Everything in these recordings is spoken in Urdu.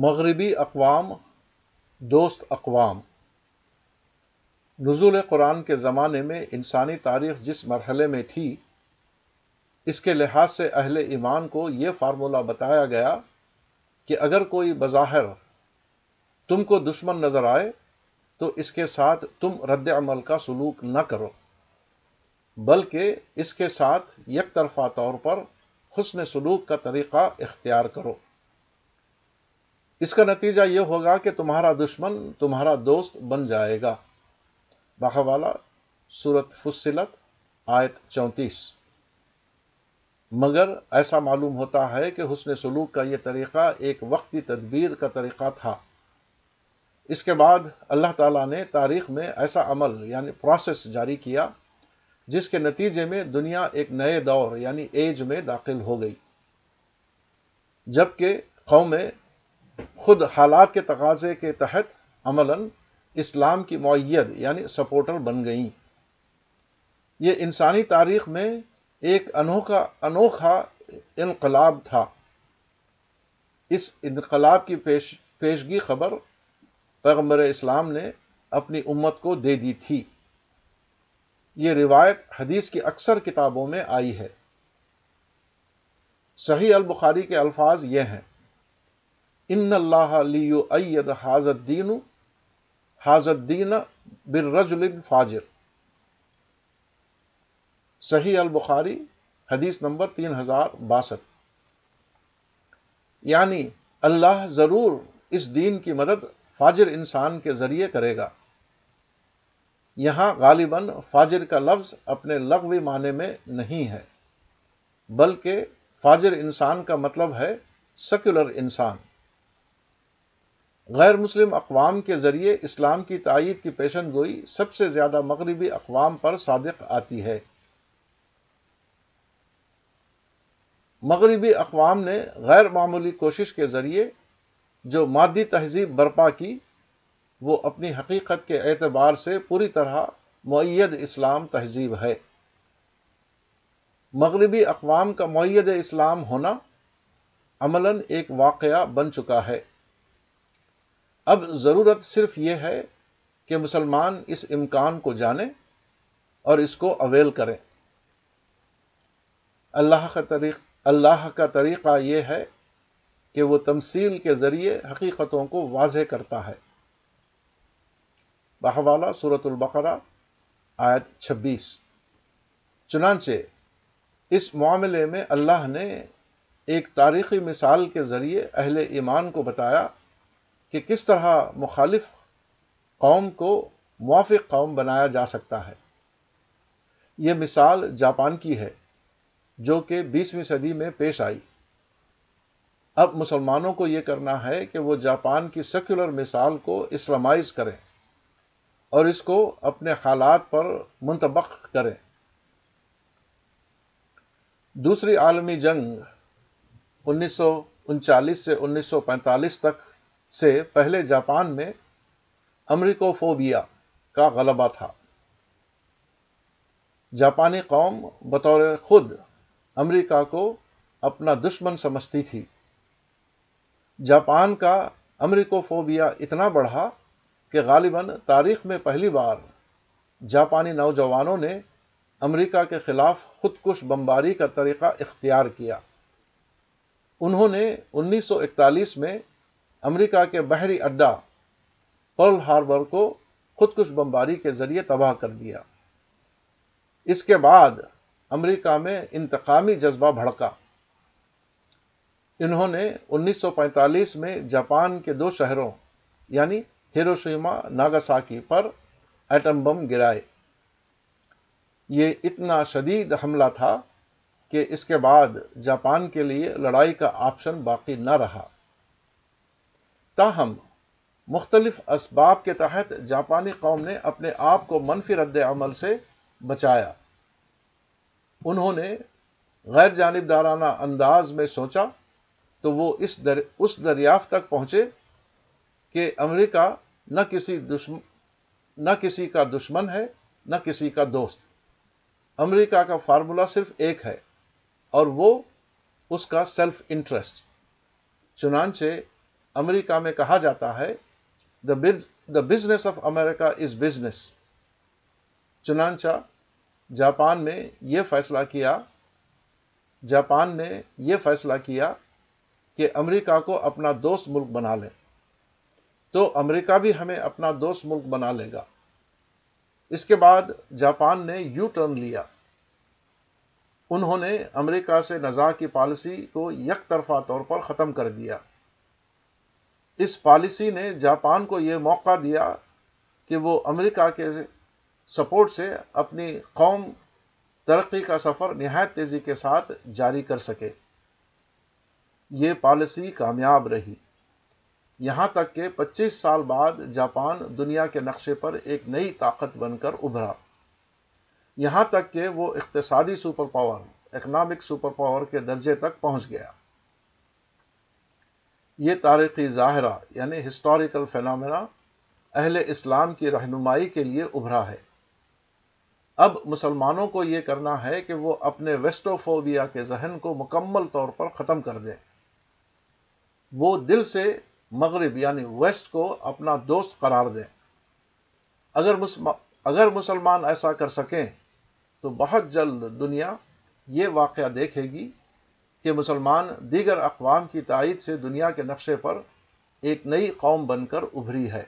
مغربی اقوام، دوست اقوام۔ نزول قرآن کے زمانے میں انسانی تاریخ جس مرحلے میں تھی، اس کے لحاظ سے اہل ایمان کو یہ فارمولہ بتایا گیا کہ اگر کوئی بظاہر تم کو دشمن نظر آئے، تو اس کے ساتھ تم رد عمل کا سلوک نہ کرو، بلکہ اس کے ساتھ یک طرفہ طور پر حسن سلوک کا طریقہ اختیار کرو۔ اس کا نتیجہ یہ ہوگا کہ تمہارا دشمن تمہارا دوست بن جائے گا۔ بحوالا سورت فصلت آیت چونتیس۔ مگر ایسا معلوم ہوتا ہے کہ حسن سلوک کا یہ طریقہ ایک وقتی تدبیر کا طریقہ تھا۔ اس کے بعد اللہ تعالیٰ نے تاریخ میں ایسا عمل یعنی پروسیس جاری کیا، جس کے نتیجے میں دنیا ایک نئے دور یعنی ایج میں داخل ہو گئی۔ جبکہ قومیں خود حالات کے تقاضے کے تحت عملاً اسلام کی معیت یعنی سپورٹر بن گئیں۔ یہ انسانی تاریخ میں ایک انوکھا انوکھا انقلاب تھا۔ اس انقلاب کی پیش، پیشگی خبر پیغمبر اسلام نے اپنی امت کو دے دی تھی۔ یہ روایت حدیث کی اکثر کتابوں میں آئی ہے۔ صحیح البخاری کے الفاظ یہ ہیں۔ ان اللہ عید حاضر دین حاضر دین بررجل فاجر صحیح البخاری، حدیث نمبر تین ہزار باسٹھ۔ یعنی اللہ ضرور اس دین کی مدد فاجر انسان کے ذریعے کرے گا۔ یہاں غالباً فاجر کا لفظ اپنے لغوی معنی میں نہیں ہے، بلکہ فاجر انسان کا مطلب ہے سیکولر انسان۔ غیر مسلم اقوام کے ذریعے اسلام کی تائید کی پیشن گوئی سب سے زیادہ مغربی اقوام پر صادق آتی ہے۔ مغربی اقوام نے غیر معمولی کوشش کے ذریعے جو مادی تہذیب برپا کی، وہ اپنی حقیقت کے اعتبار سے پوری طرح معید اسلام تہذیب ہے۔ مغربی اقوام کا معید اسلام ہونا عملاً ایک واقعہ بن چکا ہے۔ اب ضرورت صرف یہ ہے کہ مسلمان اس امکان کو جانیں اور اس کو اویل کریں۔ اللہ کا طریق اللہ کا طریقہ یہ ہے کہ وہ تمثیل کے ذریعے حقیقتوں کو واضح کرتا ہے۔ بہوالا صورت البقرہ، آیت چھبیس۔ چنانچہ، اس معاملے میں اللہ نے ایک تاریخی مثال کے ذریعے اہل ایمان کو بتایا کہ کس طرح مخالف قوم کو موافق قوم بنایا جا سکتا ہے۔ یہ مثال جاپان کی ہے، جو کہ بیسویں صدی میں پیش آئی۔ اب مسلمانوں کو یہ کرنا ہے کہ وہ جاپان کی سیکولر مثال کو اسلامائز کریں اور اس کو اپنے حالات پر منتبق کریں۔ دوسری عالمی جنگ انیس سو انچالیس سے انیس سو پینتالیس تک سے پہلے جاپان میں امریکوفوبیا کا غلبہ تھا۔ جاپانی قوم بطور خود امریکہ کو اپنا دشمن سمجھتی تھی۔ جاپان کا امریکوفوبیا اتنا بڑھا کہ غالباً تاریخ میں پہلی بار جاپانی نوجوانوں نے امریکہ کے خلاف خود کش بمباری کا طریقہ اختیار کیا۔ انہوں نے انیس سو اکتالیس میں امریکہ کے بحری اڈا پرل ہاربر کو خودکش بمباری کے ذریعے تباہ کر دیا۔ اس کے بعد امریکہ میں انتقامی جذبہ بھڑکا۔ انہوں نے انیس سو پینتالیس میں جاپان کے دو شہروں یعنی ہیروشیما ناگاساکی پر ایٹم بم گرائے۔ یہ اتنا شدید حملہ تھا کہ اس کے بعد جاپان کے لیے لڑائی کا آپشن باقی نہ رہا۔ تاہم، مختلف اسباب کے تحت جاپانی قوم نے اپنے آپ کو منفی رد عمل سے بچایا۔ انہوں نے غیر جانبدارانہ انداز میں سوچا تو وہ اس در، اس دریافت تک پہنچے کہ امریکہ نہ کسی دشمن نہ کسی کا دشمن ہے، نہ کسی کا دوست۔ امریکہ کا فارمولا صرف ایک ہے اور وہ اس کا سیلف انٹرسٹ چنانچہ امریکہ میں کہا جاتا ہے the business of America is business چنانچہ جاپان نے یہ فیصلہ کیا، جاپان نے یہ فیصلہ کیا کہ امریکہ کو اپنا دوست ملک بنا لے۔ تو امریکہ بھی ہمیں اپنا دوست ملک بنا لے گا۔ اس کے بعد جاپان نے یو ٹرن لیا۔ انہوں نے امریکہ سے نزا کی پالیسی کو یک طرفہ طور پر ختم کر دیا۔ اس پالیسی نے جاپان کو یہ موقع دیا کہ وہ امریکہ کے سپورٹ سے اپنی قوم ترقی کا سفر نہایت تیزی کے ساتھ جاری کر سکے۔ یہ پالیسی کامیاب رہی۔ یہاں تک کہ پچیس سال بعد جاپان دنیا کے نقشے پر ایک نئی طاقت بن کر ابھرا۔ یہاں تک کہ وہ اقتصادی super power economic super power کے درجے تک پہنچ گیا۔ یہ تاریخی ظاہرہ یعنی ہسٹوریکل فینامنا اہل اسلام کی رہنمائی کے لیے ابھرا ہے۔ اب مسلمانوں کو یہ کرنا ہے کہ وہ اپنے ویسٹوفوبیا کے ذہن کو مکمل طور پر ختم کر دیں۔ وہ دل سے مغرب یعنی ویسٹ کو اپنا دوست قرار دیں۔ اگر اگر مسلمان ایسا کر سکیں تو بہت جلد دنیا یہ واقعہ دیکھے گی کہ مسلمان دیگر اقوام کی تائید سے دنیا کے نقشے پر ایک نئی قوم بن کر ابھری ہے۔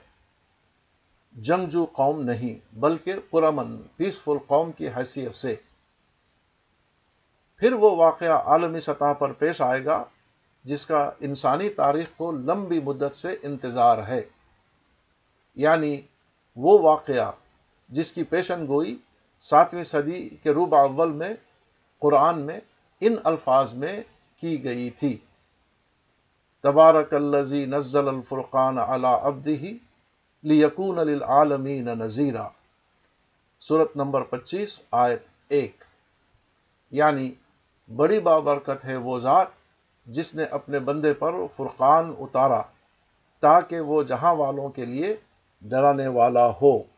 جنگجو قوم نہیں، بلکہ پرامن پیسفل قوم کی حیثیت سے۔ پھر وہ واقعہ عالمی سطح پر پیش آئے گا، جس کا انسانی تاریخ کو لمبی مدت سے انتظار ہے۔ یعنی وہ واقعہ جس کی پیشن گوئی ساتویں صدی کے روب اول میں قرآن میں ان الفاظ میں کی گئی تھی۔ تبارک الزی نزل الفرقان علی ابدی لیکون للعالمین نذیرہ صورت نمبر پچیس، آیت ایک۔ یعنی بڑی بابرکت ہے وہ ذات جس نے اپنے بندے پر فرقان اتارا تاکہ وہ جہاں والوں کے لیے ڈرانے والا ہو۔